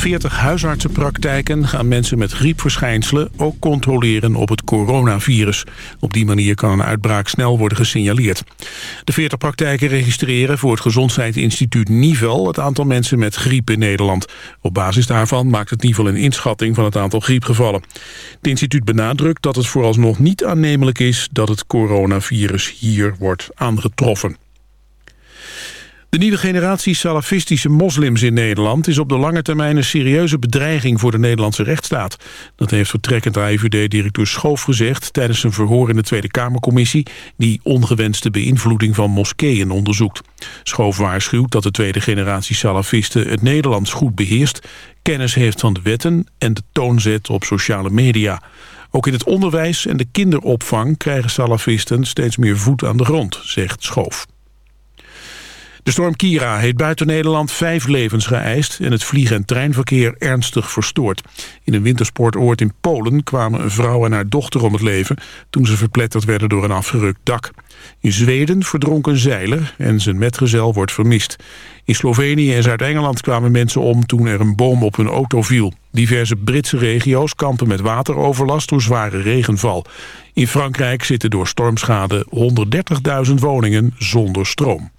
140 huisartsenpraktijken gaan mensen met griepverschijnselen ook controleren op het coronavirus. Op die manier kan een uitbraak snel worden gesignaleerd. De 40 praktijken registreren voor het Gezondheidsinstituut Nivel het aantal mensen met griep in Nederland. Op basis daarvan maakt het Nivel een inschatting van het aantal griepgevallen. Het instituut benadrukt dat het vooralsnog niet aannemelijk is dat het coronavirus hier wordt aangetroffen. De nieuwe generatie salafistische moslims in Nederland... is op de lange termijn een serieuze bedreiging voor de Nederlandse rechtsstaat. Dat heeft vertrekkend AIVD-directeur Schoof gezegd... tijdens een verhoor in de Tweede Kamercommissie... die ongewenste beïnvloeding van moskeeën onderzoekt. Schoof waarschuwt dat de tweede generatie salafisten het Nederlands goed beheerst... kennis heeft van de wetten en de toon zet op sociale media. Ook in het onderwijs en de kinderopvang krijgen salafisten steeds meer voet aan de grond, zegt Schoof. De storm Kira heeft buiten Nederland vijf levens geëist... en het vlieg- en treinverkeer ernstig verstoord. In een wintersportoord in Polen kwamen een vrouw en haar dochter om het leven... toen ze verpletterd werden door een afgerukt dak. In Zweden verdronk een zeiler en zijn metgezel wordt vermist. In Slovenië en Zuid-Engeland kwamen mensen om toen er een boom op hun auto viel. Diverse Britse regio's kampen met wateroverlast door zware regenval. In Frankrijk zitten door stormschade 130.000 woningen zonder stroom.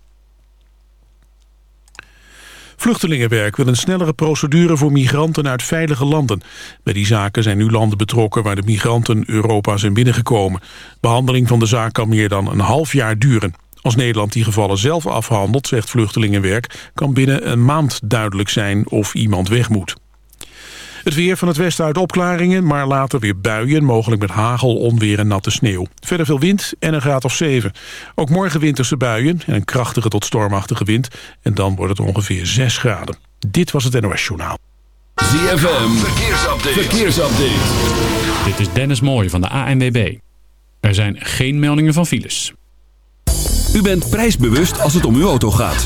Vluchtelingenwerk wil een snellere procedure voor migranten uit veilige landen. Bij die zaken zijn nu landen betrokken waar de migranten Europa zijn binnengekomen. Behandeling van de zaak kan meer dan een half jaar duren. Als Nederland die gevallen zelf afhandelt, zegt Vluchtelingenwerk... kan binnen een maand duidelijk zijn of iemand weg moet. Het weer van het westen uit opklaringen, maar later weer buien... mogelijk met hagel, onweer en natte sneeuw. Verder veel wind en een graad of 7. Ook morgen winterse buien en een krachtige tot stormachtige wind. En dan wordt het ongeveer 6 graden. Dit was het NOS Journaal. ZFM, verkeersupdate. verkeersupdate. Dit is Dennis Mooij van de ANWB. Er zijn geen meldingen van files. U bent prijsbewust als het om uw auto gaat.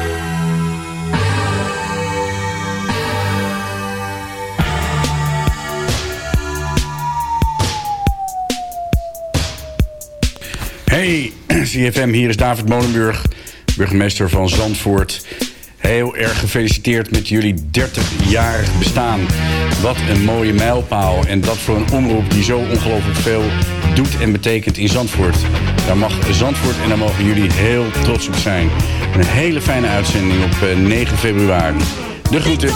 Hey, CFM, hier is David Molenburg, burgemeester van Zandvoort. Heel erg gefeliciteerd met jullie 30-jarig bestaan. Wat een mooie mijlpaal. En dat voor een omroep die zo ongelooflijk veel doet en betekent in Zandvoort. Daar mag Zandvoort en daar mogen jullie heel trots op zijn. Een hele fijne uitzending op 9 eh, februari. De groeten.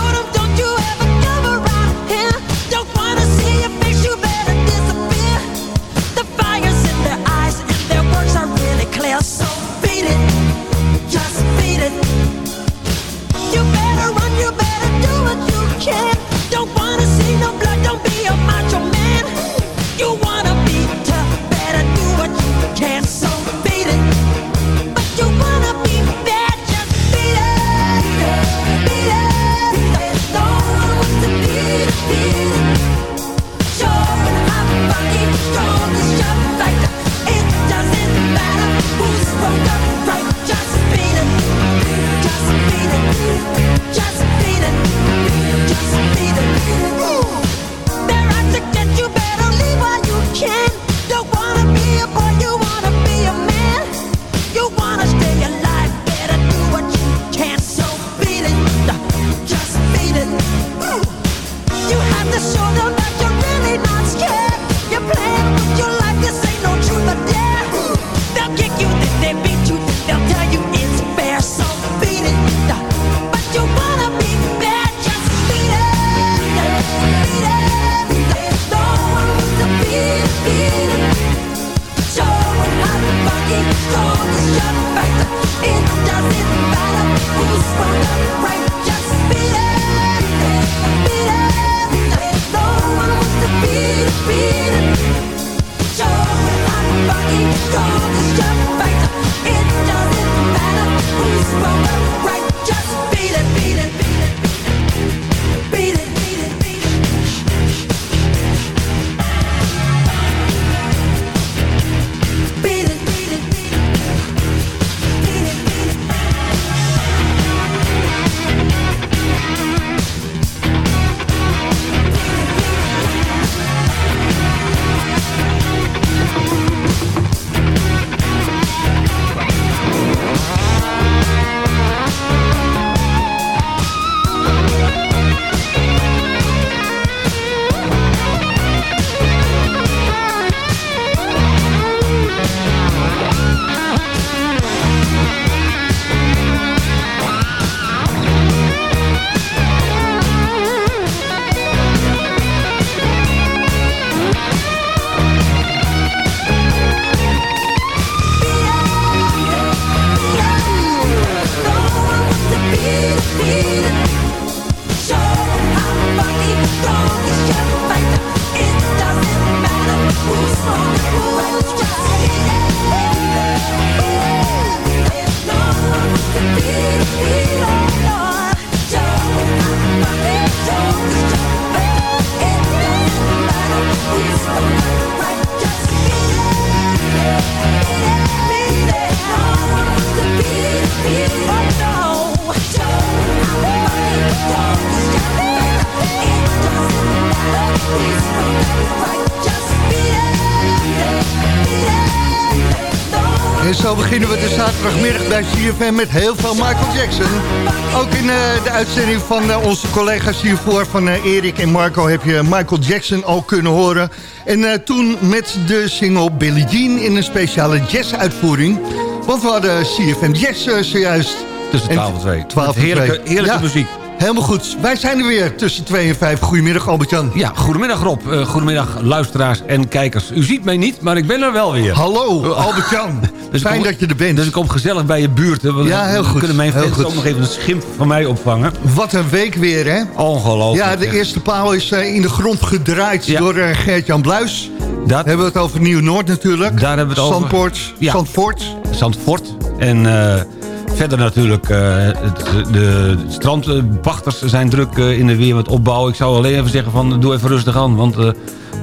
Zo beginnen we de zaterdagmiddag bij CFM met heel veel Michael Jackson. Ook in uh, de uitzending van uh, onze collega's hiervoor, van uh, Erik en Marco, heb je Michael Jackson al kunnen horen. En toen met de single Billie Jean in een speciale jazz-uitvoering. Want we hadden CFM Jazz zojuist. Tussen 12 en 2. 12 en heerlijke, heerlijke ja. muziek. Helemaal goed. Wij zijn er weer tussen 2 en 5. Goedemiddag Albert-Jan. Ja, goedemiddag Rob. Uh, goedemiddag luisteraars en kijkers. U ziet mij niet, maar ik ben er wel weer. Hallo Albert-Jan. dus Fijn dat je er bent. Dus ik kom gezellig bij je buurt. Hè, ja, heel goed. kunnen mijn fans ook nog even een schimp van mij opvangen. Wat een week weer, hè? Ongelooflijk. Ja, de eerste paal is uh, in de grond gedraaid ja. door uh, Gert-Jan Bluis. Dat hebben we het over Nieuw-Noord natuurlijk. Daar hebben we het Zandpoort, over. Ja. Zandvoort. Zandvoort. En... Verder natuurlijk, het, de strandpachters zijn druk uh, in de weer met opbouwen. Ik zou alleen even zeggen van doe even rustig aan. Want uh,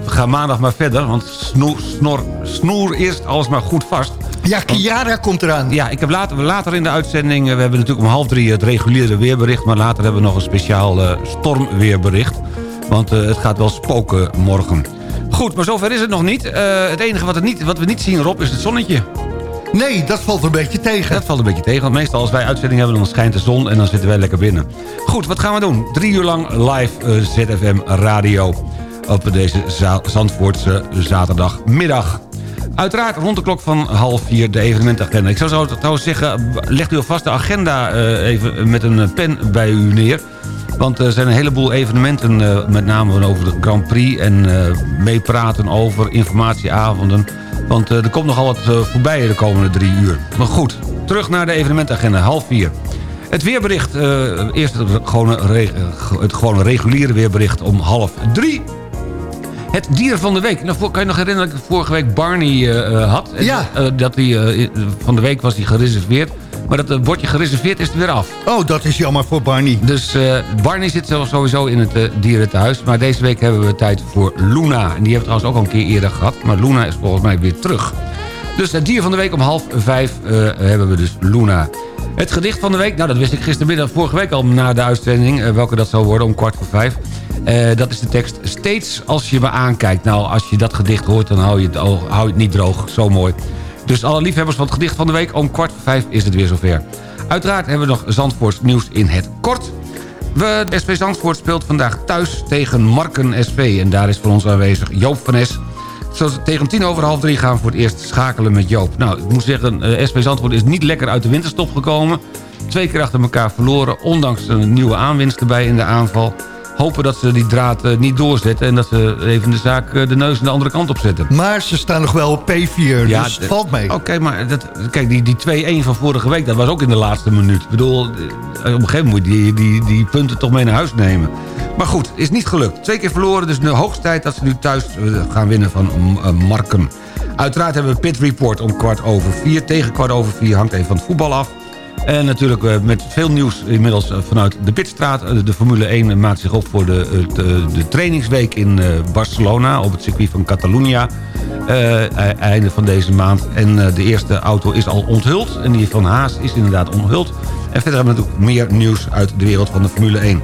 we gaan maandag maar verder. Want snoer, snor, snoer eerst alles maar goed vast. Ja, Kiara komt eraan. Ja, ik heb later, later in de uitzending... We hebben natuurlijk om half drie het reguliere weerbericht... maar later hebben we nog een speciaal stormweerbericht. Want het gaat wel spoken morgen. Goed, maar zover is het nog niet. het enige wat, het niet, wat we niet zien, Rob, is het zonnetje. Nee, dat valt een beetje tegen. Dat valt een beetje tegen, want meestal als wij uitzending hebben... dan schijnt de zon en dan zitten wij lekker binnen. Goed, wat gaan we doen? Drie uur lang live uh, ZFM Radio... op deze Zandvoortse zaterdagmiddag. Uiteraard rond de klok van half vier de evenementagenda. Ik zou zo trouwens zeggen, legt u alvast de agenda uh, even met een pen bij u neer... Want er zijn een heleboel evenementen, uh, met name over de Grand Prix... en meepraten over informatieavonden. Want uh, er komt nogal wat voorbij de komende drie uur. Maar goed, terug naar de evenementagenda, half vier. Het weerbericht, eerst het gewone, het gewone reguliere weerbericht om half drie. Het dier van de week. Nou, kan je nog herinneren dat ik vorige week Barney had? Ja. dat die, van de week was hij gereserveerd. Maar dat bordje gereserveerd is er weer af. Oh, dat is jammer voor Barney. Dus uh, Barney zit sowieso in het uh, dierenthuis. Maar deze week hebben we tijd voor Luna. En die hebben we trouwens ook al een keer eerder gehad. Maar Luna is volgens mij weer terug. Dus het dier van de week om half vijf uh, hebben we dus Luna. Het gedicht van de week, nou dat wist ik gistermiddag vorige week al na de uitzending. welke dat zou worden om kwart voor vijf. dat is de tekst Steeds als je me aankijkt. Nou, als je dat gedicht hoort, dan hou je het, hou je het niet droog. Zo mooi. Dus alle liefhebbers van het gedicht van de week... om kwart voor vijf is het weer zover. Uiteraard hebben we nog Zandvoorts nieuws in het kort. We, de SV Zandvoort speelt vandaag thuis tegen Marken SV. En daar is voor ons aanwezig Joop van Es. Tegen tien over half drie gaan we voor het eerst schakelen met Joop. Nou, ik moet zeggen, uh, Zandvoort is niet lekker uit de winterstop gekomen. Twee keer achter elkaar verloren, ondanks een nieuwe aanwinst erbij in de aanval hopen dat ze die draad uh, niet doorzetten... en dat ze even de zaak uh, de neus aan de andere kant op zetten. Maar ze staan nog wel op P4, ja, dus het valt mee. Oké, okay, maar dat, kijk, die, die 2-1 van vorige week... dat was ook in de laatste minuut. Ik bedoel, op een gegeven moment moet je die, die, die punten toch mee naar huis nemen. Maar goed, is niet gelukt. Twee keer verloren, dus de hoogste tijd dat ze nu thuis gaan winnen van Marken. Uiteraard hebben we Pit Report om kwart over vier. Tegen kwart over vier hangt even van het voetbal af. En natuurlijk uh, met veel nieuws inmiddels uh, vanuit de Pitstraat. Uh, de Formule 1 maakt zich op voor de, de, de trainingsweek in Barcelona... op het circuit van Catalunya. einde van deze maand. En de eerste auto is al onthuld. En die van Haas is inderdaad onthuld. En verder hebben we natuurlijk meer nieuws uit de wereld van de Formule 1.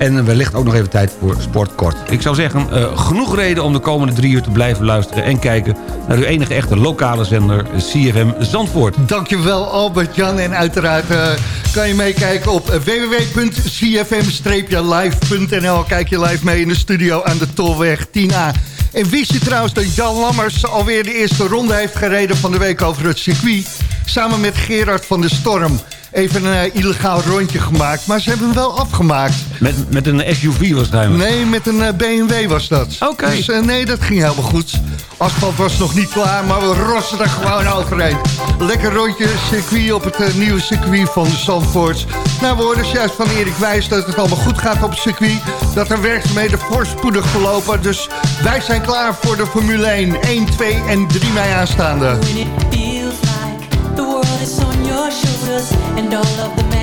En wellicht ook nog even tijd voor Sportkort. Ik zou zeggen, uh, genoeg reden om de komende drie uur te blijven luisteren... en kijken naar uw enige echte lokale zender CFM Zandvoort. Dankjewel Albert-Jan. En uiteraard uh, kan je meekijken op www.cfm-live.nl. Kijk je live mee in de studio aan de Tolweg 10A. En wist je trouwens dat Jan Lammers alweer de eerste ronde heeft gereden van de week over het circuit... samen met Gerard van der Storm even een uh, illegaal rondje gemaakt. Maar ze hebben hem wel afgemaakt. Met, met een SUV waarschijnlijk? Nee, met een uh, BMW was dat. Oké. Dus uh, nee, dat ging helemaal goed. Asfalt was nog niet klaar, maar we rossen er gewoon overheen. Lekker rondje circuit op het nieuwe circuit van de Zandvoort. Nou, we hoorden juist van Erik Wijs dat het allemaal goed gaat op het circuit. Dat er werkzaamheden voorspoedig verlopen. Dus wij zijn klaar voor de Formule 1. 1, 2 en 3 mei aanstaande. Shoulders and all of the madness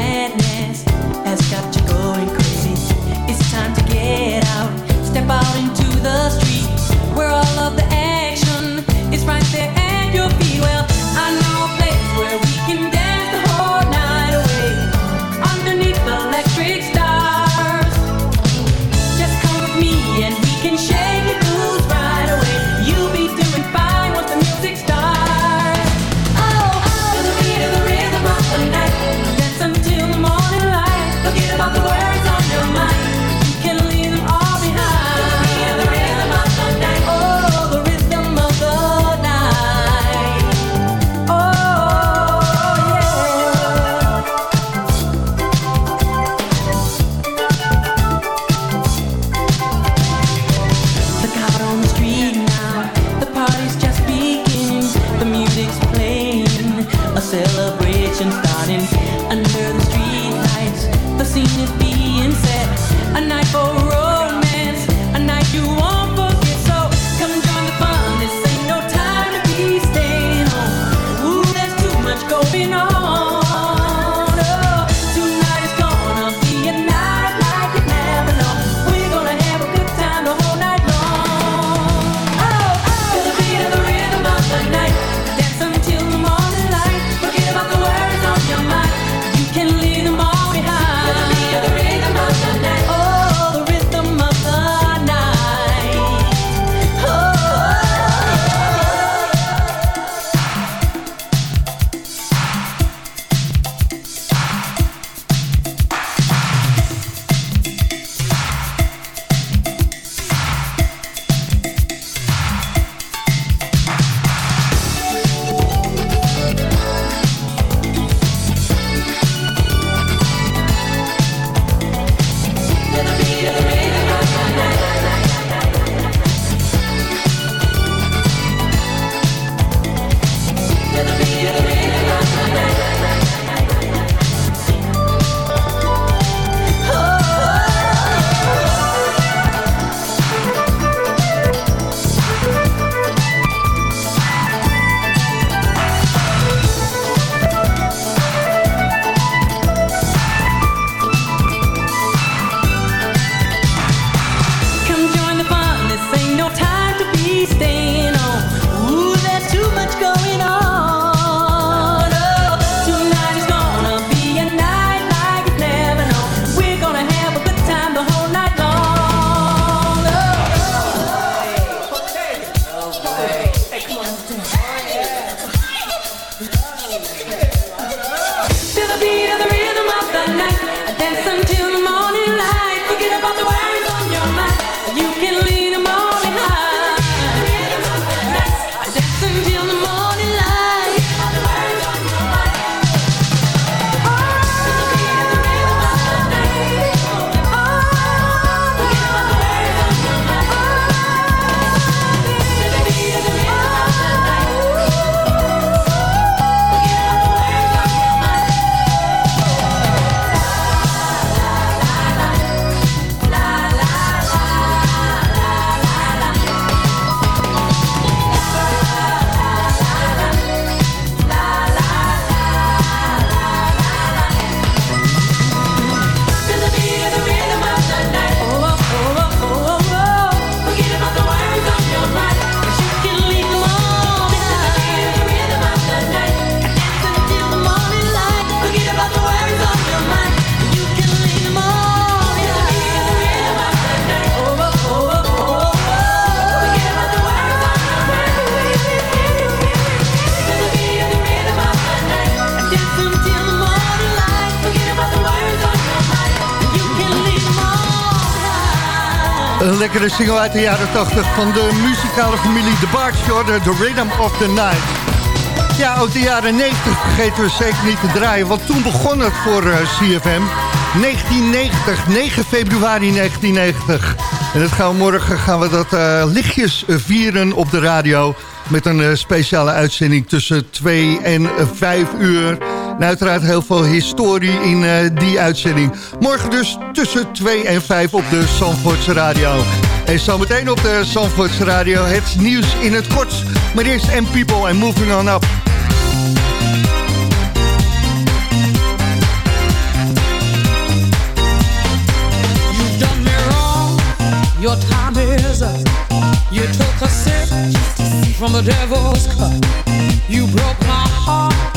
Lekkere single uit de jaren 80 van de muzikale familie The de The Rhythm of the Night. Ja, ook de jaren 90 vergeten we zeker niet te draaien, want toen begon het voor eh, CFM. 1990, 9 februari 1990. En dat gaan we morgen gaan we dat eh, lichtjes vieren op de radio... met een eh, speciale uitzending tussen 2 en 5 uur... En uiteraard heel veel historie in eh, die uitzending. Morgen dus tussen 2 en 5 op de Zandvoortse Radio. En zometeen op de Zandvoortse Radio het nieuws in het kort. Maar eerst M People en Moving On Up. You've done me wrong. Your time is up. You took a sip from the devil's cup. You broke my heart.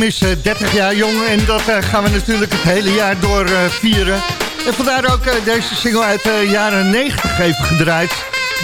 ZFM is eh, 30 jaar jong en dat eh, gaan we natuurlijk het hele jaar door eh, vieren. En vandaar ook eh, deze single uit de jaren 90 even gedraaid.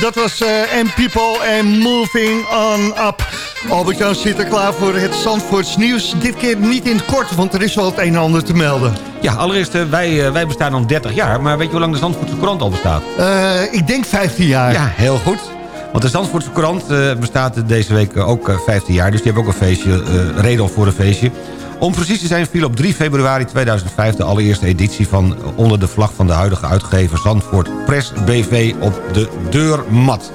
Dat was eh M People en Moving On Up. Albert-Jan zit er klaar voor het Zandvoorts nieuws. Dit keer niet in het kort, want er is wel het een en ander te melden. Ja, allereerst, eh, wij, eh, wij bestaan al 30 jaar. Maar weet je hoe lang de Zandvoortse krant al bestaat? Eh, ik denk 15 jaar. Ja, heel goed. Want de Zandvoortse krant eh, bestaat deze week eh, ook eh, 15 jaar. Dus die hebben ook een feestje, eh, reden voor een feestje. Om precies te zijn viel op 3 februari 2005 de allereerste editie van eh, onder de vlag van de huidige uitgever Zandvoort Press BV op de deurmat.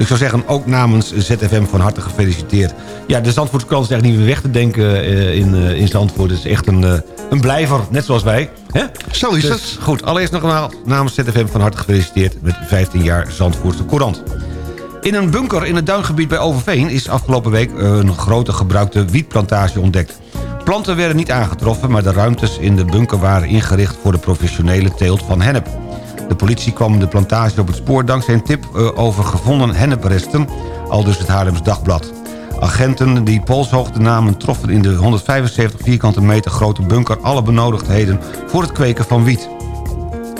Dus ik zou zeggen, ook namens ZFM van harte gefeliciteerd. Ja, de Zandvoortse krant is echt niet meer weg te denken eh, in, eh, in Zandvoort. Het is echt een, eh, een blijver, net zoals wij. Hè? Zo is Dus, het. Goed, allereerst nogmaals namens ZFM van harte gefeliciteerd... met 15 jaar Zandvoortse Courant. In een bunker in het duingebied bij Overveen... is afgelopen week een grote gebruikte wietplantage ontdekt. Planten werden niet aangetroffen... maar de ruimtes in de bunker waren ingericht... voor de professionele teelt van hennep. De politie kwam de plantage op het spoor dankzij een tip eh, over gevonden hennepresten, al dus het Haarlems Dagblad. Agenten die polshoogte namen troffen in de 175 vierkante meter grote bunker alle benodigdheden voor het kweken van wiet.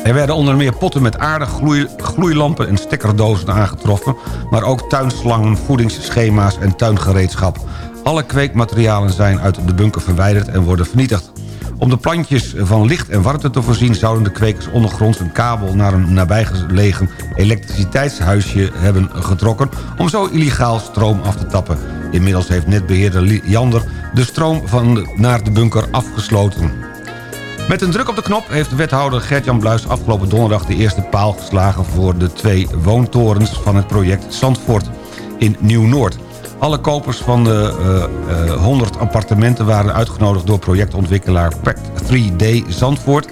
Er werden onder meer potten met aarde, gloei, gloeilampen en stekkerdozen aangetroffen... maar ook tuinslangen, voedingsschema's en tuingereedschap. Alle kweekmaterialen zijn uit de bunker verwijderd en worden vernietigd. Om de plantjes van licht en warmte te voorzien... zouden de kwekers ondergronds een kabel naar een nabijgelegen elektriciteitshuisje hebben getrokken... om zo illegaal stroom af te tappen. Inmiddels heeft netbeheerder Jander de stroom van naar de bunker afgesloten. Met een druk op de knop heeft wethouder Gert-Jan Bluis afgelopen donderdag de eerste paal geslagen voor de twee woontorens van het project Zandvoort in Nieuw-Noord. Alle kopers van de eh, eh, 100 appartementen waren uitgenodigd door projectontwikkelaar Pact 3D Zandvoort.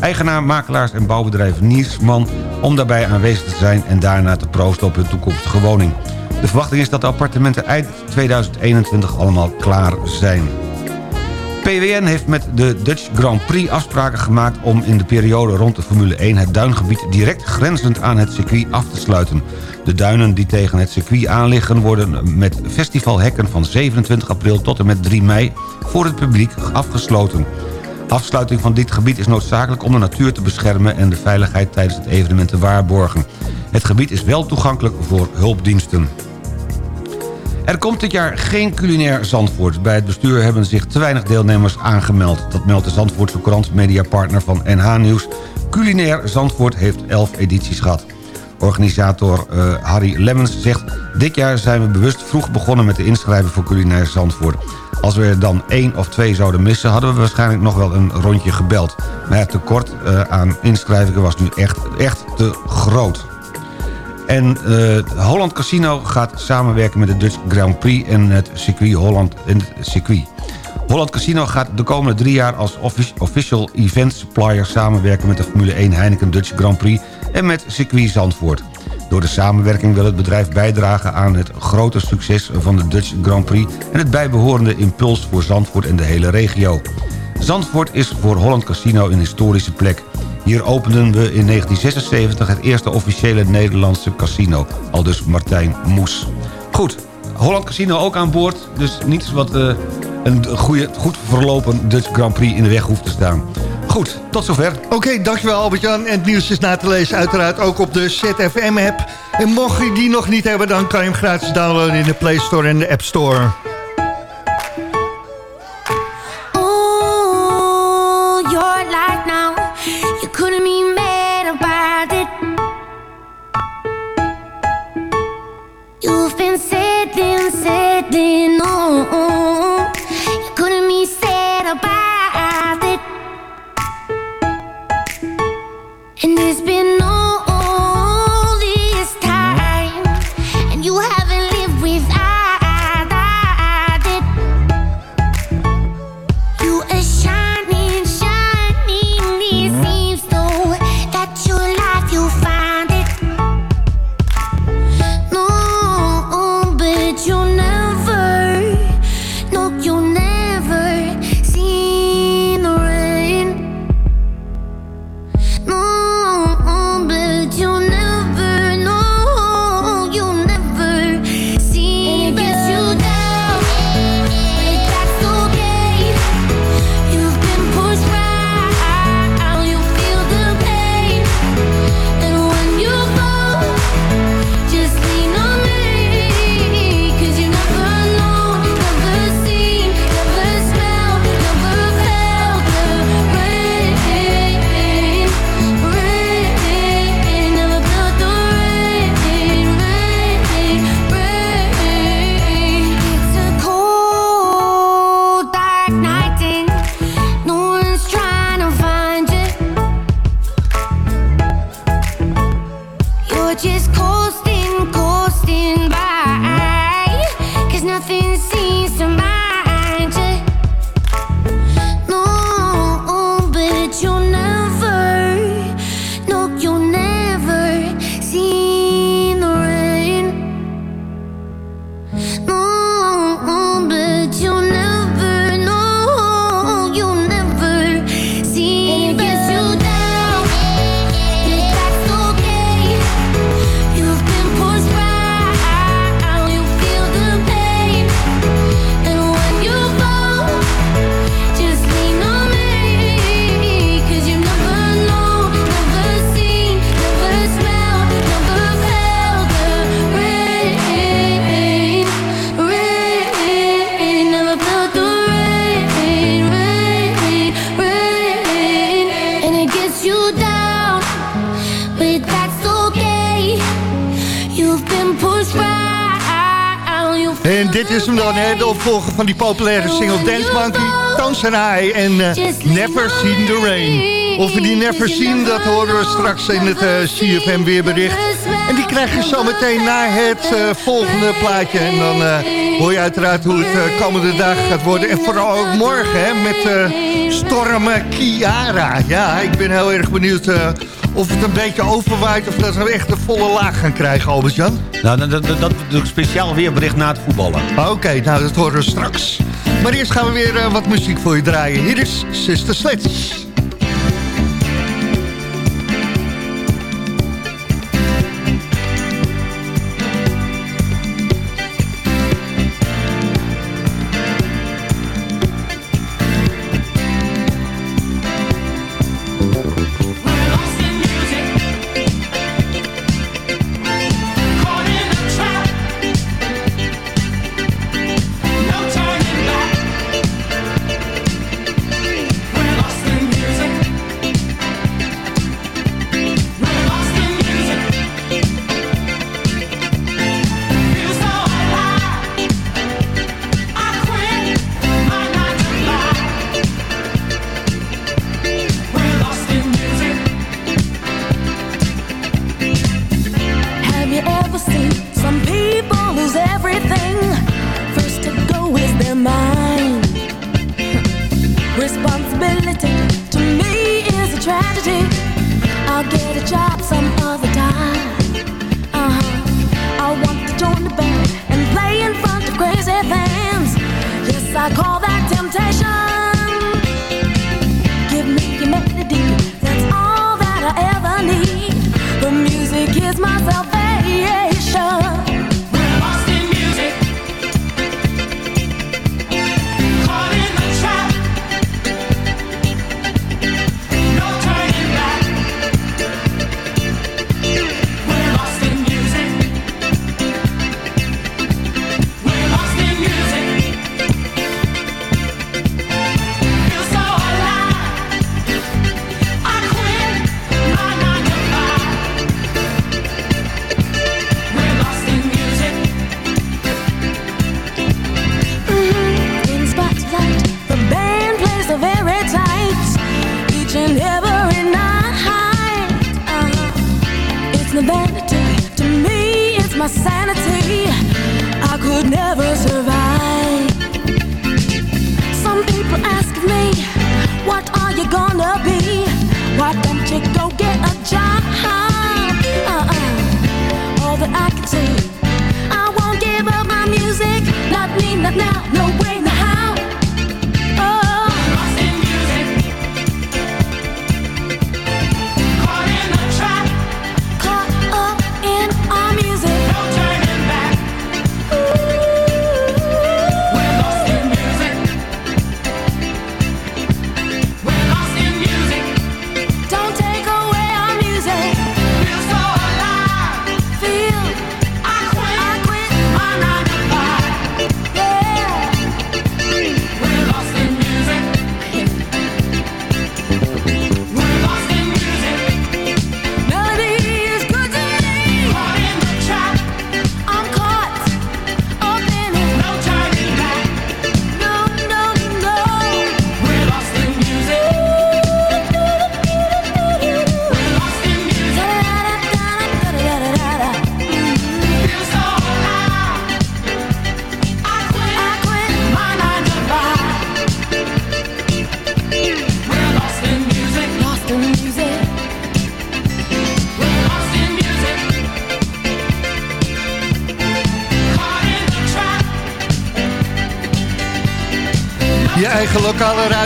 Eigenaar, makelaars en bouwbedrijf Niersman om daarbij aanwezig te zijn en daarna te proosten op hun toekomstige woning. De verwachting is dat de appartementen eind 2021 allemaal klaar zijn. PWN heeft met de Dutch Grand Prix afspraken gemaakt... om in de periode rond de Formule 1 het duingebied direct grenzend aan het circuit af te sluiten. De duinen die tegen het circuit aanliggen worden met festivalhekken van 27 april tot en met 3 mei voor het publiek afgesloten. Afsluiting van dit gebied is noodzakelijk om de natuur te beschermen... en de veiligheid tijdens het evenement te waarborgen. Het gebied is wel toegankelijk voor hulpdiensten. Er komt dit jaar geen culinair Zandvoort. Bij het bestuur hebben zich te weinig deelnemers aangemeld. Dat meldt de Zandvoortse krant mediapartner van NH Nieuws. Culinair Zandvoort heeft 11 edities gehad. Organisator eh, Harry Lemmens zegt... dit jaar zijn we bewust vroeg begonnen met de inschrijven voor culinair Zandvoort. Als we er dan één of twee zouden missen... hadden we waarschijnlijk nog wel een rondje gebeld. Maar het tekort eh, aan inschrijvingen was nu echt, echt te groot. En eh, Holland Casino gaat samenwerken met de Dutch Grand Prix en het circuit Holland en het circuit. Holland Casino gaat de komende drie jaar als offic- official event supplier samenwerken met de Formule 1 Heineken Dutch Grand Prix en met circuit Zandvoort. Door de samenwerking wil het bedrijf bijdragen aan het grote succes van de Dutch Grand Prix en het bijbehorende impuls voor Zandvoort en de hele regio. Zandvoort is voor Holland Casino een historische plek. Hier openden we in 1976 het eerste officiële Nederlandse casino. Al dus Martijn Moes. Goed, Holland Casino ook aan boord. Dus niets wat eh, een goede, goed verlopen Dutch Grand Prix in de weg hoeft te staan. Goed, tot zover. Oké, dankjewel Albert-Jan. En het nieuws is na te lezen uiteraard ook op de ZFM-app. En mocht je die nog niet hebben, dan kan je hem gratis downloaden in de Play Store en de App Store. Opvolger van die populaire single Dance Monkey, Tones and I en eh, Never Seen the Rain. Of we die Never Seen, dat horen we straks in het eh, CFM weerbericht. En die krijg je zo meteen na het eh, volgende plaatje. En dan hoor je uiteraard hoe het komende dagen gaat worden. En vooral ook morgen, hè, met stormen Kiara. Ja, ik ben heel erg benieuwd of het een beetje overwaait... of dat we echt een volle laag gaan krijgen, Albert-Jan. Nou, dat, dat, dat speciaal weerbericht na het voetballen. Oké, nou dat horen we straks. Maar eerst gaan we weer eh, wat muziek voor je draaien. Hier is Sister Sledge.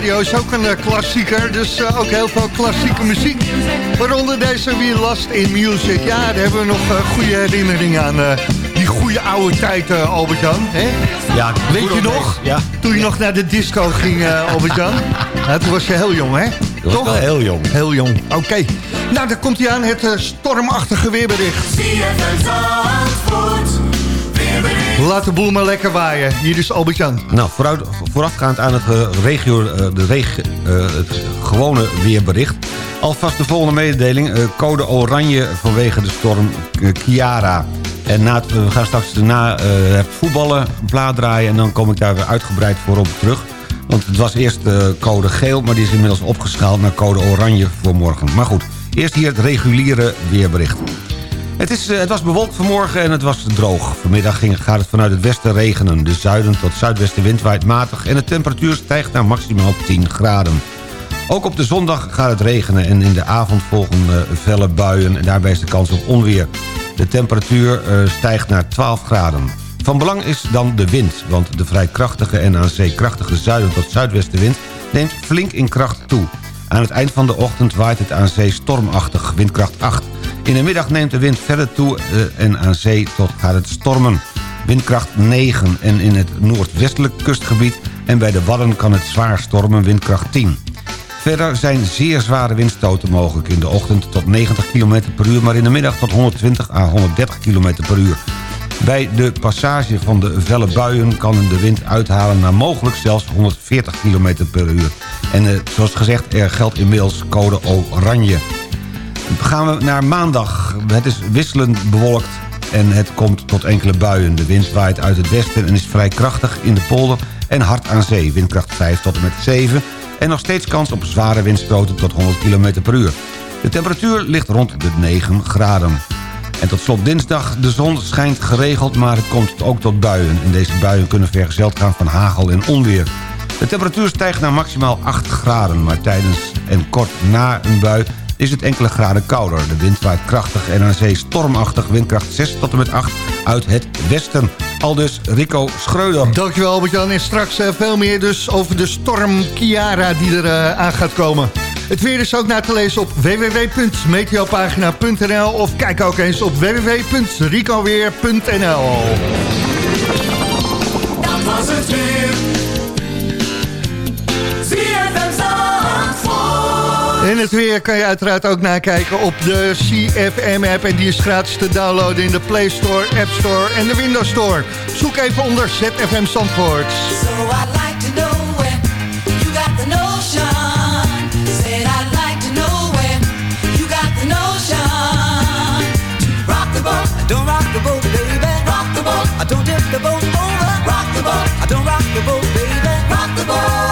Radio is ook een eh, klassieker, dus eh, ook heel veel klassieke muziek. Waaronder deze weer Last in Music. Ja, daar hebben we nog eh, goede herinneringen aan. eh, die goede oude tijd, Albert-Jan. hè? Ja, Weet je nog? Ja. Toen je nog naar de disco ging, eh, Albert-Jan. Ja, toen was je heel jong, hè? was Toch? wel heel jong. Heel jong, oké. Nou, daar komt hij aan, het stormachtige weerbericht. Laat de boel maar lekker waaien. Hier is Albert-Jan. Nou, voorafgaand aan het, eh, regio, eh, de reg, eh, gewone weerbericht... alvast de volgende mededeling. code oranje vanwege de storm Kiara. En na we gaan straks na eh, het voetballen plaat draaien... en dan kom ik daar weer uitgebreid voor op terug. Want het was eerst code geel, maar die is inmiddels opgeschaald... naar code oranje voor morgen. Maar goed, eerst hier het reguliere weerbericht. Het, is, eh, het was bewolkt vanmorgen en het was droog. Vanmiddag ging, gaat het vanuit het westen regenen. De zuiden tot zuidwestenwind waait matig... en de temperatuur stijgt naar maximaal 10 graden. Ook op de zondag gaat het regenen en in de avond volgen eh, felle buien... en daarbij is de kans op onweer. De temperatuur eh, stijgt naar 12 graden. Van belang is dan de wind, want de vrij krachtige en aan zee krachtige zuiden tot zuidwestenwind... neemt flink in kracht toe. Aan het eind van de ochtend waait het aan zee stormachtig, windkracht 8. In de middag neemt de wind verder toe eh, en aan zee tot gaat het stormen. Windkracht 9 en in het noordwestelijk kustgebied en bij de Wadden kan het zwaar stormen, windkracht 10. Verder zijn zeer zware windstoten mogelijk in de ochtend tot 90 km per uur... maar in de middag tot 120 à 130 km per uur. Bij de passage van de felle buien kan de wind uithalen naar mogelijk zelfs 140 km per uur. En eh, zoals gezegd, er geldt inmiddels code oranje. Gaan we naar maandag. Het is wisselend bewolkt en het komt tot enkele buien. De wind waait uit het westen en is vrij krachtig in de polder en hard aan zee. Windkracht 5 tot en met 7 en nog steeds kans op zware windstoten tot 100 km per uur. De temperatuur ligt rond de 9 graden. En tot slot dinsdag, de zon schijnt geregeld, maar het komt ook tot buien. En deze buien kunnen vergezeld gaan van hagel en onweer. De temperatuur stijgt naar maximaal 8 graden... maar tijdens en kort na een bui is het enkele graden kouder. De wind waait krachtig en aan zee stormachtig windkracht 6 tot en met 8 uit het westen. Aldus Rico Schreuder. Dankjewel Albert-Jan. En straks eh, veel meer dus over de storm Kiara die er eh, aan gaat komen. Het weer is ook na te lezen op www.meteopagina.nl of kijk ook eens op www.ricoweer.nl Dat was het weer. En het weer kan je uiteraard ook nakijken op de CFM-app. En die is gratis te downloaden in de Play Store, App Store en de Windows Store. Zoek even onder ZFM Zandvoort. So I'd like to know where you got the notion. Said I'd like to know where you got the notion. Rock the boat, don't rock the boat, baby. Rock the boat, I don't tip the boat over. Rock the boat, I don't rock the boat, baby. Rock the boat.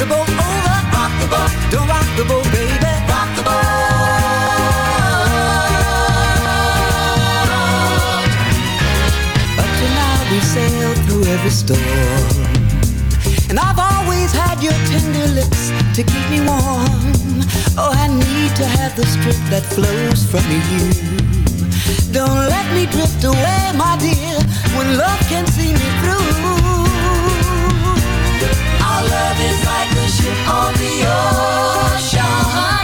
The boat over. Rock the boat, don't rock the boat, baby. Rock the boat. Up to now we sailed through every storm. And I've always had your tender lips to keep me warm. Oh, I need to have the strength that flows from you. Don't let me drift away, my dear, when love can see me through. Love is like a ship on the ocean.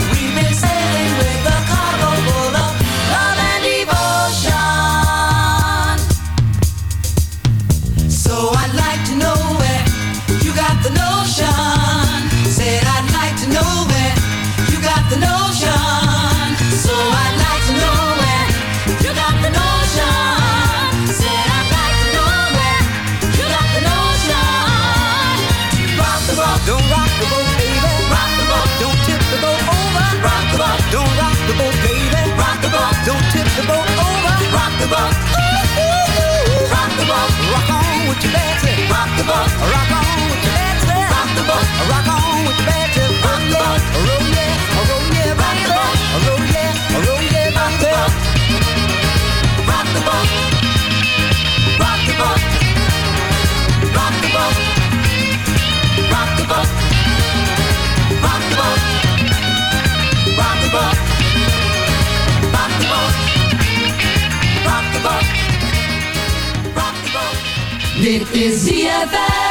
Rock the boat, rock on Dit is ZFM.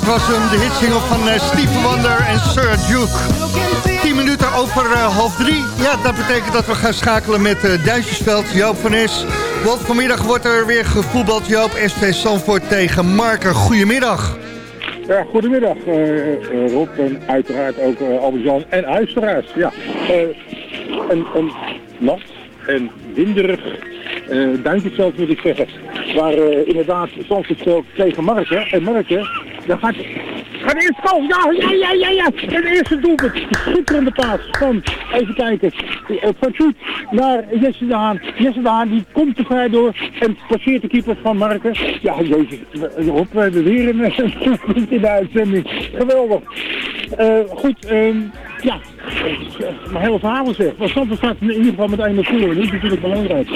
Dat was hem, de hitsingle van eh, Steve Wonder en Sir Duke. 10 minuten over eh, half drie. Ja, dat betekent dat we gaan schakelen met uh, Duitsersveld, Joop van Es. Want vanmiddag wordt er weer gevoetbald, Joop. SV Sanford tegen Marken. Goedemiddag. Ja, goedemiddag Rob en uiteraard ook uh, Albert-Jan en uiteraard. Ja, een, nat en winderig uh, duintjesveld moet ik zeggen. Waar eh, inderdaad Zandvoort tegen Marken. En Marken, daar gaat... Gaat eerst goal! Ja, ja, ja, ja, ja! Het eerste doelpunt. Schitterende paas van, even kijken, van naar Jesse de Haan. Jesse de Haan die komt er vrij door en passeert de keeper van Marken. Ja, jezus, Rob, we hebben weer een in de uitzending. Geweldig. Uh, goed, um, ja, mijn hele verhaal zeg. Maar Zandvoort staat in ieder geval met 1 0 voor. Dat is natuurlijk belangrijk.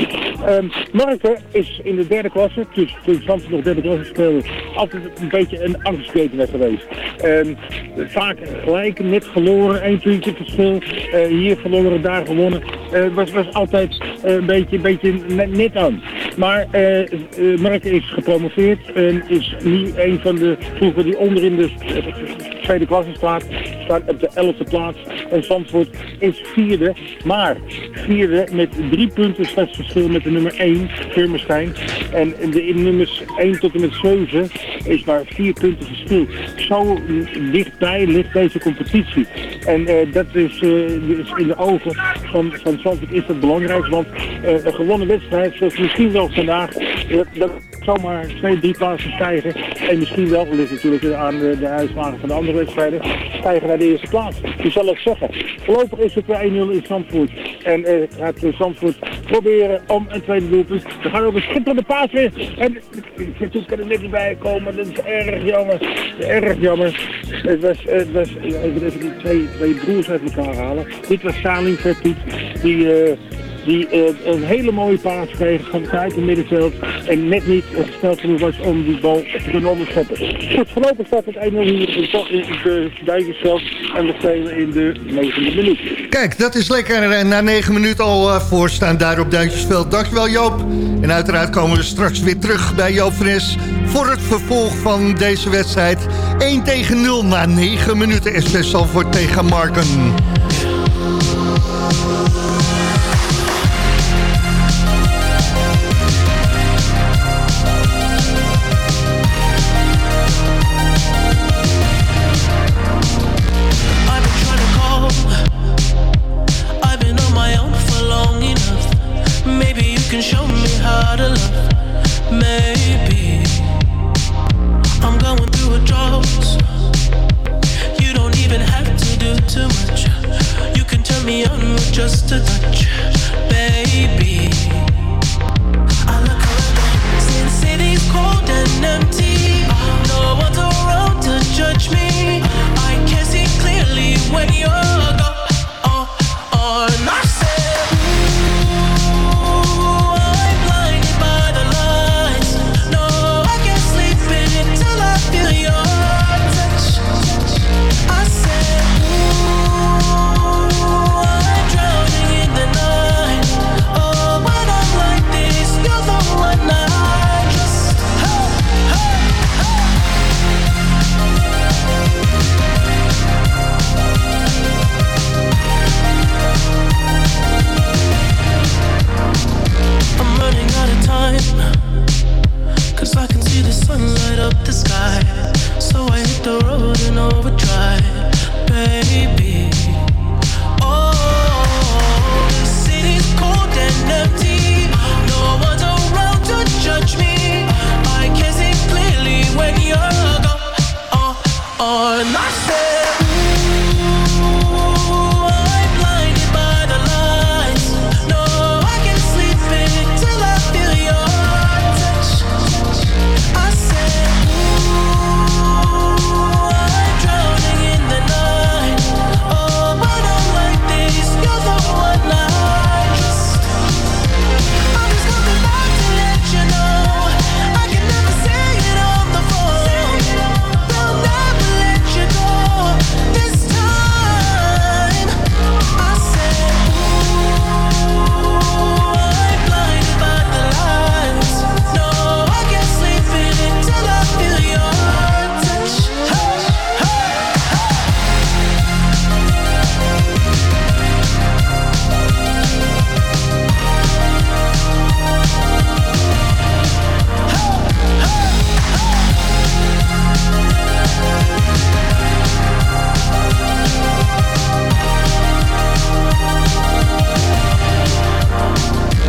Um, Marken is in de derde klasse, dus toen Zandvoort nog derde klasse speelde, altijd een beetje een angstketenweg geweest. Um, vaak gelijk, net verloren, één puntje verschil. Uh, hier verloren, daar gewonnen. Uh, was, was altijd een beetje, beetje net, aan. Maar uh, Marken is gepromoveerd en is nu een van de ploegen die onderin de tweede klasse staat. Op de elfde plaats. En Zandvoort is vierde. Maar vierde met drie punten slechts verschil met de nummer 1, Firmenstein. En de nummers 1 tot en met 7 is maar vier punten verschil. Zo dichtbij ligt deze competitie. En uh, dat is, uh, is, in de ogen van, van Zandvoort is dat belangrijk. Want een gewonnen wedstrijd, zoals misschien wel vandaag, dat zomaar twee, drie plaatsen stijgen. En misschien wel, ligt natuurlijk aan de, de uitslagen van de andere wedstrijden, stijgen naar de eerste plaats. Je zal het zeggen. Voorlopig is het 1-0 in Zandvoort. En uh, gaat Zandvoort proberen om een tweede doelpunt. We gaan ook een schitterende paas weer. En toen kan er net niet bij komen. Dat is erg jammer. Erg jammer. Het was, het was even, even die twee, twee broers uit elkaar halen. Dit was Salim Verpiet. Die... Uh, die uh, een hele mooie paas kreeg van het het middenveld en net niet gesteld genoeg was om die bal te kunnen onderscheppen. Goed, voorlopig staat het 1-0 hier in het Duitsersveld en we spelen in de negende minuut. Kijk, dat is lekker. En na negen minuten al uh, voorstaan daar op Duitsersveld. Dankjewel Joop. En uiteraard komen we straks weer terug bij Joop Fres voor het vervolg van deze wedstrijd. 1 tegen 0 na 9 minuten SV Salvoort tegen Marken. Just a touch,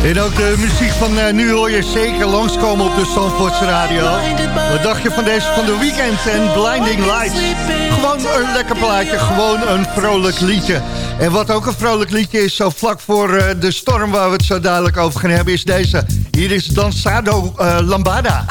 En ook de muziek van eh, nu hoor je zeker langskomen op de Zandvoorts Radio. Wat dacht je van deze van de weekend en Blinding Lights? Gewoon een lekker plaatje, gewoon een vrolijk liedje. En wat ook een vrolijk liedje is, zo vlak voor eh, de storm waar we het zo duidelijk over gaan hebben, is deze. Hier is Dansado uh, Lambada.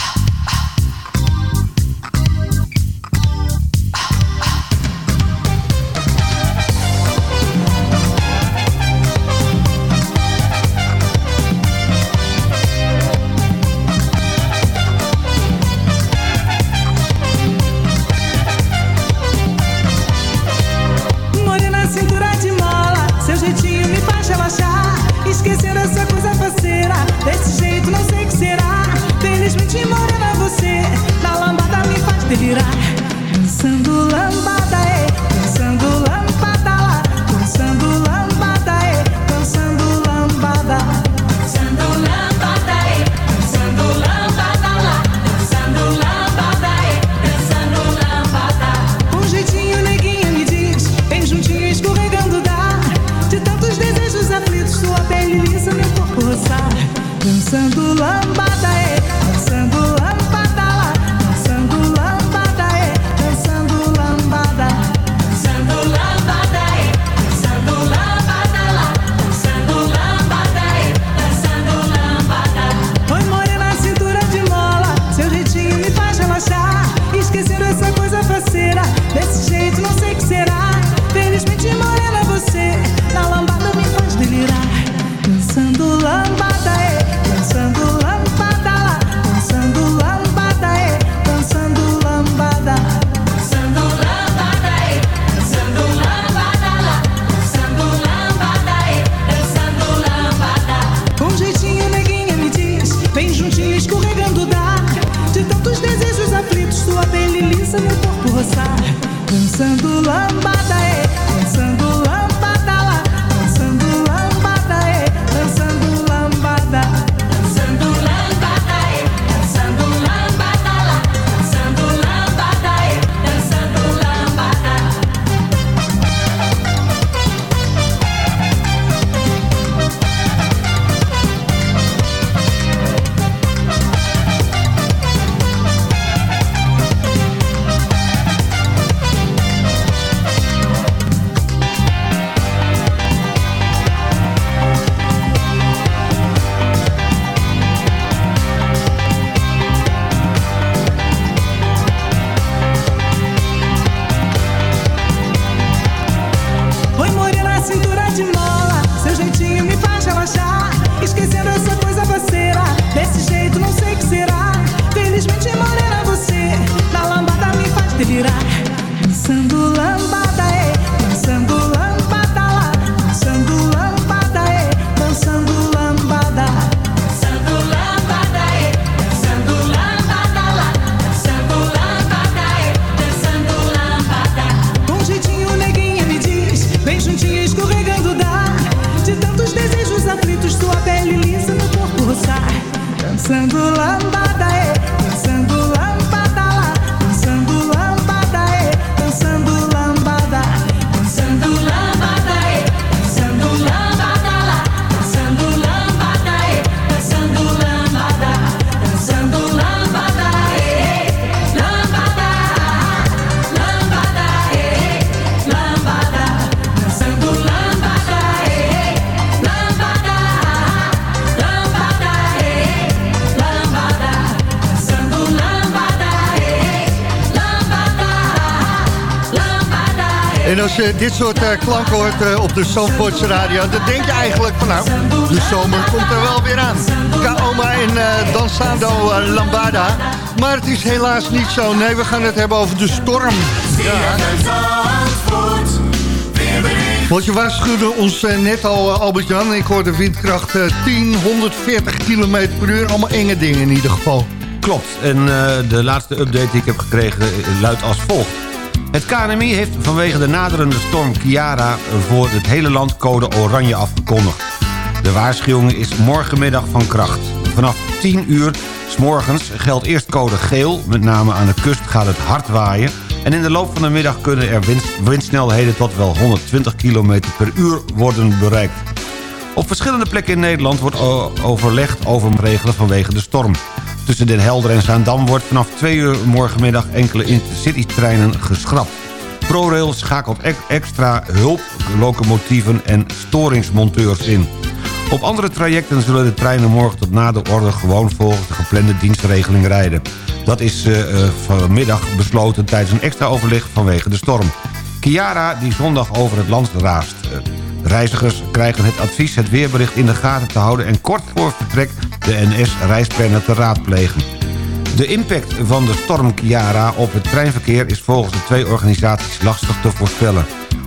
Als je dit soort eh, klanken hoort eh, op de Zandvoortse radio... dan denk je eigenlijk van nou, de zomer komt er wel weer aan. Kaoma en Danzando eh, Lambada. Maar het is helaas niet zo. Nee, we gaan het hebben over de storm. Ja. Want je waarschuwde ons net al, Albert-Jan. Ik hoorde windkracht eh, 10, 140 km per uur. Allemaal enge dingen in ieder geval. Klopt. En de laatste update die ik heb gekregen luidt als volgt. Het KNMI heeft vanwege de naderende storm Kiara voor het hele land code oranje afgekondigd. De waarschuwing is morgenmiddag van kracht. Vanaf 10 uur s morgens geldt eerst code geel. Met name aan de kust gaat het hard waaien. En in de loop van de middag kunnen er wind, windsnelheden tot wel 120 km per uur worden bereikt. Op verschillende plekken in Nederland wordt overlegd over maatregelen vanwege de storm. Tussen Den Helder en Zaandam wordt vanaf 2 uur morgenmiddag enkele intercity-treinen geschrapt. ProRail schakelt extra hulplocomotieven en storingsmonteurs in. Op andere trajecten zullen de treinen morgen tot na de orde gewoon volgens de geplande dienstregeling rijden. Dat is eh, eh, vanmiddag besloten tijdens een extra overleg vanwege de storm. Kiara die zondag over het land raast. Eh, Reizigers krijgen het advies het weerbericht in de gaten te houden... en kort voor vertrek de NS-reisplanner te raadplegen. De impact van de storm Kiara op het treinverkeer... is volgens de twee organisaties lastig te voorspellen.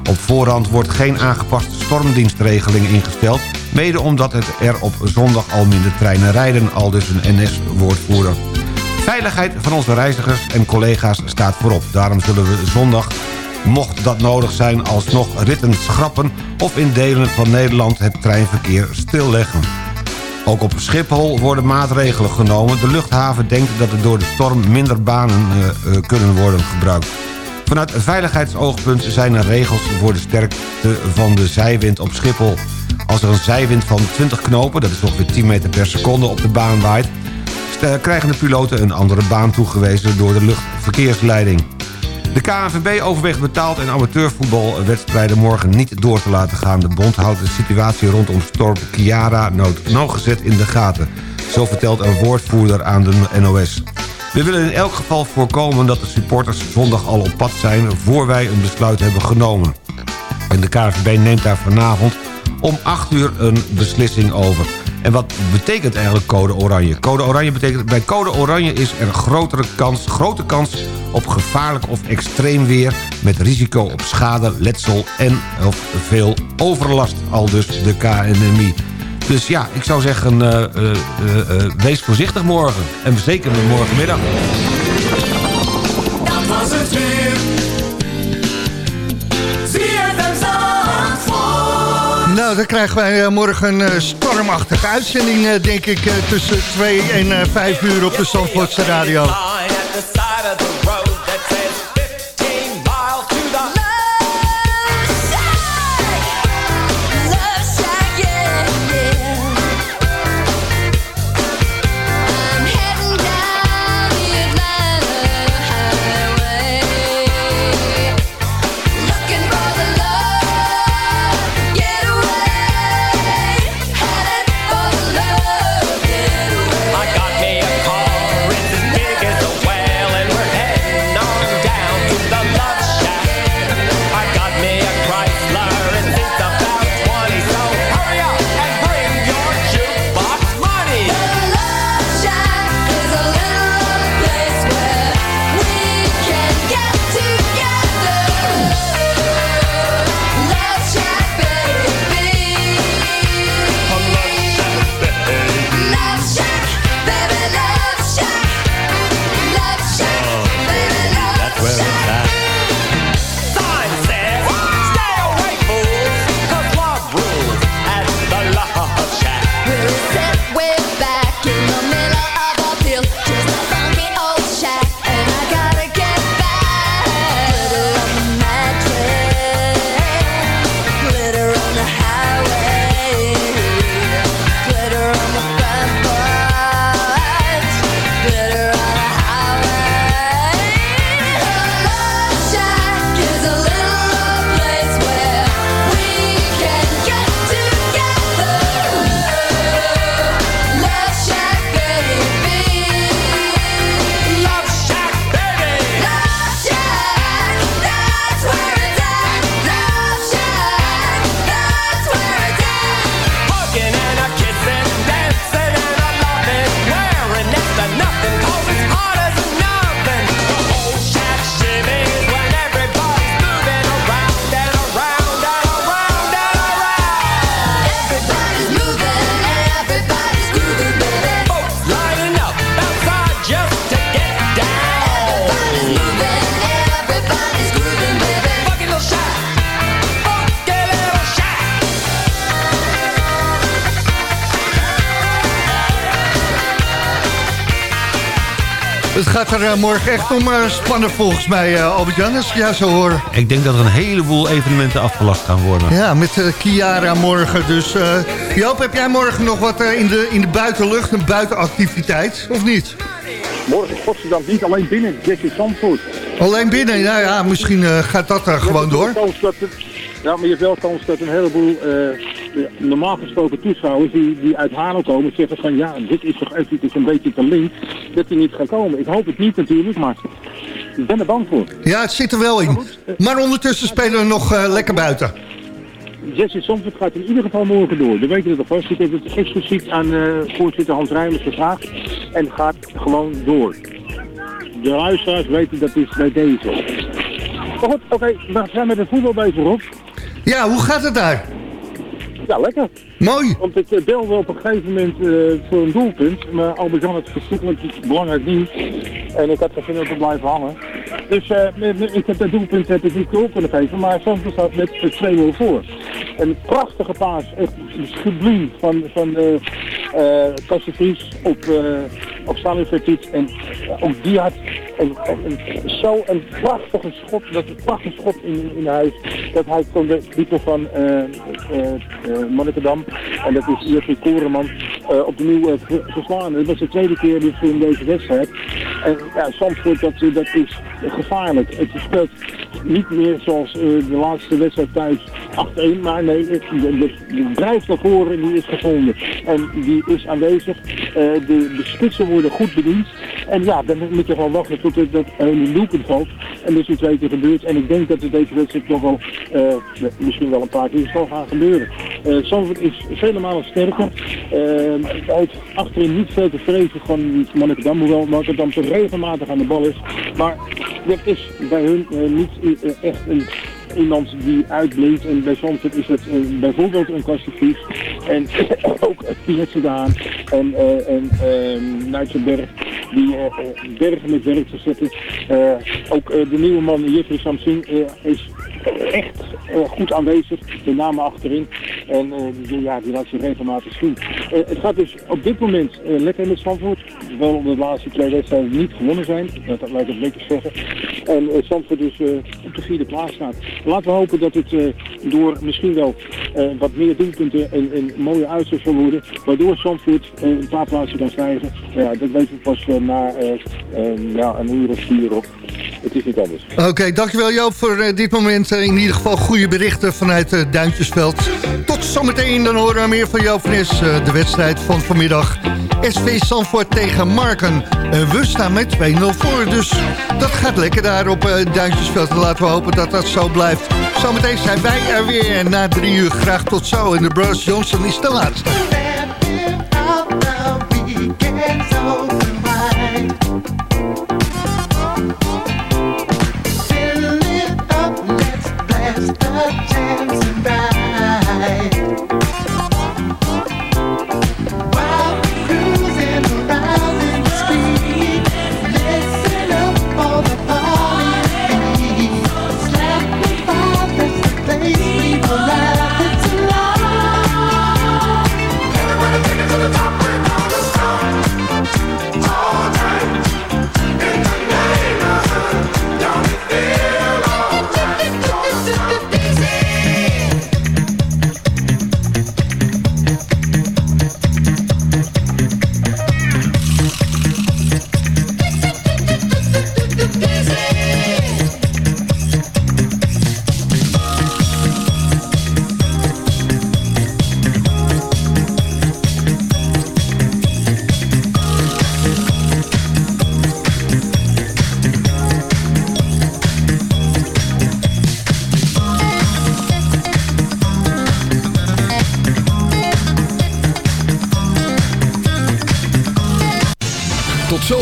Op voorhand wordt geen aangepaste stormdienstregeling ingesteld... mede omdat het er op zondag al minder treinen rijden... al dus een NS-woordvoerder. Veiligheid van onze reizigers en collega's staat voorop. Daarom zullen we zondag, mocht dat nodig zijn... alsnog ritten schrappen of in delen van Nederland het treinverkeer stilleggen. Ook op Schiphol worden maatregelen genomen. De luchthaven denkt dat er door de storm minder banen eh, eh, kunnen worden gebruikt. Vanuit veiligheidsoogpunt zijn er regels voor de sterkte van de zijwind op Schiphol. Als er een zijwind van 20 knopen, dat is ongeveer 10 meter per seconde, op de baan waait... krijgen de piloten een andere baan toegewezen door de luchtverkeersleiding. De KNVB overweegt betaald en amateurvoetbalwedstrijden morgen niet door te laten gaan. De bond houdt de situatie rondom storm Kiara nauwgezet in de gaten. Zo vertelt een woordvoerder aan de NOS. We willen in elk geval voorkomen dat de supporters zondag al op pad zijn... voor wij een besluit hebben genomen. En de KNVB neemt daar vanavond om 8 uur een beslissing over. En wat betekent eigenlijk code oranje? Code oranje betekent, bij code oranje is er grotere kans, grote kans op gevaarlijk of extreem weer... met risico op schade, letsel en of veel overlast, al dus de KNMI. Dus ja, ik zou zeggen, eh, eh, eh, wees voorzichtig morgen. En zeker morgenmiddag. Dat was het weer. Nou, dan krijgen wij eh, morgen een eh, stormachtige uitzending, eh, denk ik, tussen 2 en eh, 5 uur op de Zandvoortse Radio. Er eh, morgen echt om eh, spannen volgens mij, eh, Albert-Jan, als ik jou zo hoor. Ik denk dat er een heleboel evenementen afgelast gaan worden. Ja, met eh, Kiara morgen. Dus eh, Joop, heb jij morgen nog wat in, de, in de buitenlucht, een buitenactiviteit, of niet? Morgen is godzijdank niet alleen binnen, Jesse Zandvoort. Alleen binnen, nou ja, misschien eh, gaat dat er gewoon door. Dat het, ja, maar je hebt wel kans dat een heleboel eh, ja, normaal gesproken toeschouwers die, die uit Haarlem komen zeggen van ja, dit is toch eventjes een beetje te link dat die niet gaan komen. Ik hoop het niet natuurlijk, maar ik ben er bang voor. Ja, het zit er wel in. Maar ondertussen spelen we nog eh, lekker buiten. Jesse Zandvoort gaat in ieder geval morgen door. We weten het alvast. Ik heb het exclusief aan eh, voorzitter Hans Rijmers gevraagd. En gaat gewoon door. De luisteraars weten dat is bij deze. Maar goed, oké, we zijn met het voetbal bezig, Rob. Ja, hoe gaat het daar? Ja, lekker. Mooi. Want ik eh, belde op een gegeven moment eh, voor een doelpunt. Maar Albert Jan het verschrikkelijk belangrijk niet. En ik had geen zin om te blijven hangen. Dus eh, ik heb dat doelpunt heb ik niet door kunnen geven. Maar Santos staat met 2-0 voor. Een prachtige paas. Echt subliem van, van Kassevries op, uh, op. En ook die had een, een, een- prachtige schot. Dat een prachtige schot in, in huis. Dat hij van de keeper van Monnikendam. En dat is Jeffrey Koreman. opnieuw uh, verslaan. Dat was de tweede keer dus in deze wedstrijd. En ja, Zandvoort, dat, dat is gevaarlijk. Het speelt niet meer zoals de laatste wedstrijd thuis 8-1. Maar nee, de, drijf naar voren die is gevonden. En die is aanwezig. De, de spitsen worden goed bediend. En ja, dan moet je gewoon wachten tot het, dat een doelpunt valt. En dat is nu twee keer gebeurd. En ik denk dat het deze wedstrijd nog wel eh, misschien wel een paar keer zal gaan gebeuren. Zandvoort is vele malen sterker. Eh uit achterin niet veel te vrezen van Monnikendam. Hoewel Monnikendam toch regelmatig aan de bal is. Maar dat is bij hun niet echt een iemand die uitblinkt. En bij Zandvoort is het bijvoorbeeld een Kastifies. En ook Pietse Daan en, eh en eh Nijtsenberg. Die eh, eh, bergen met werk te zetten. Ook de nieuwe man Jeffrey Samsing eh, is echt eh, goed aanwezig. De namen achterin. En eh, die, ja, die laat zich regelmatig zien. Eh, het gaat dus op dit moment lekker met Zandvoort. Wel de laatste twee wedstrijden niet gewonnen zijn. Dat, laat ik netjes zeggen. En Zandvoort dus op de vierde plaats staat. Laten we hopen dat het door misschien wel wat meer doelpunten en een mooie uitslag zal worden. Waardoor Zandvoort een paar plaatsen kan stijgen. Ja, dat weten we pas na ja, een uur of vier op. Het is niet anders. Oké, dankjewel Joop voor dit moment. Eh, in ieder geval goede berichten vanuit uh, Duintjesveld. Tot zometeen, dan horen we meer van Nes. eh, de wedstrijd van vanmiddag. SV Zandvoort tegen Marken. Eh, we staan met 2-0 voor, dus dat gaat lekker daar op eh, Duintjesveld. Laten we hopen dat dat zo blijft. Zometeen zijn wij er weer na drie uur graag tot zo. En de Bros Johnson is de laatste.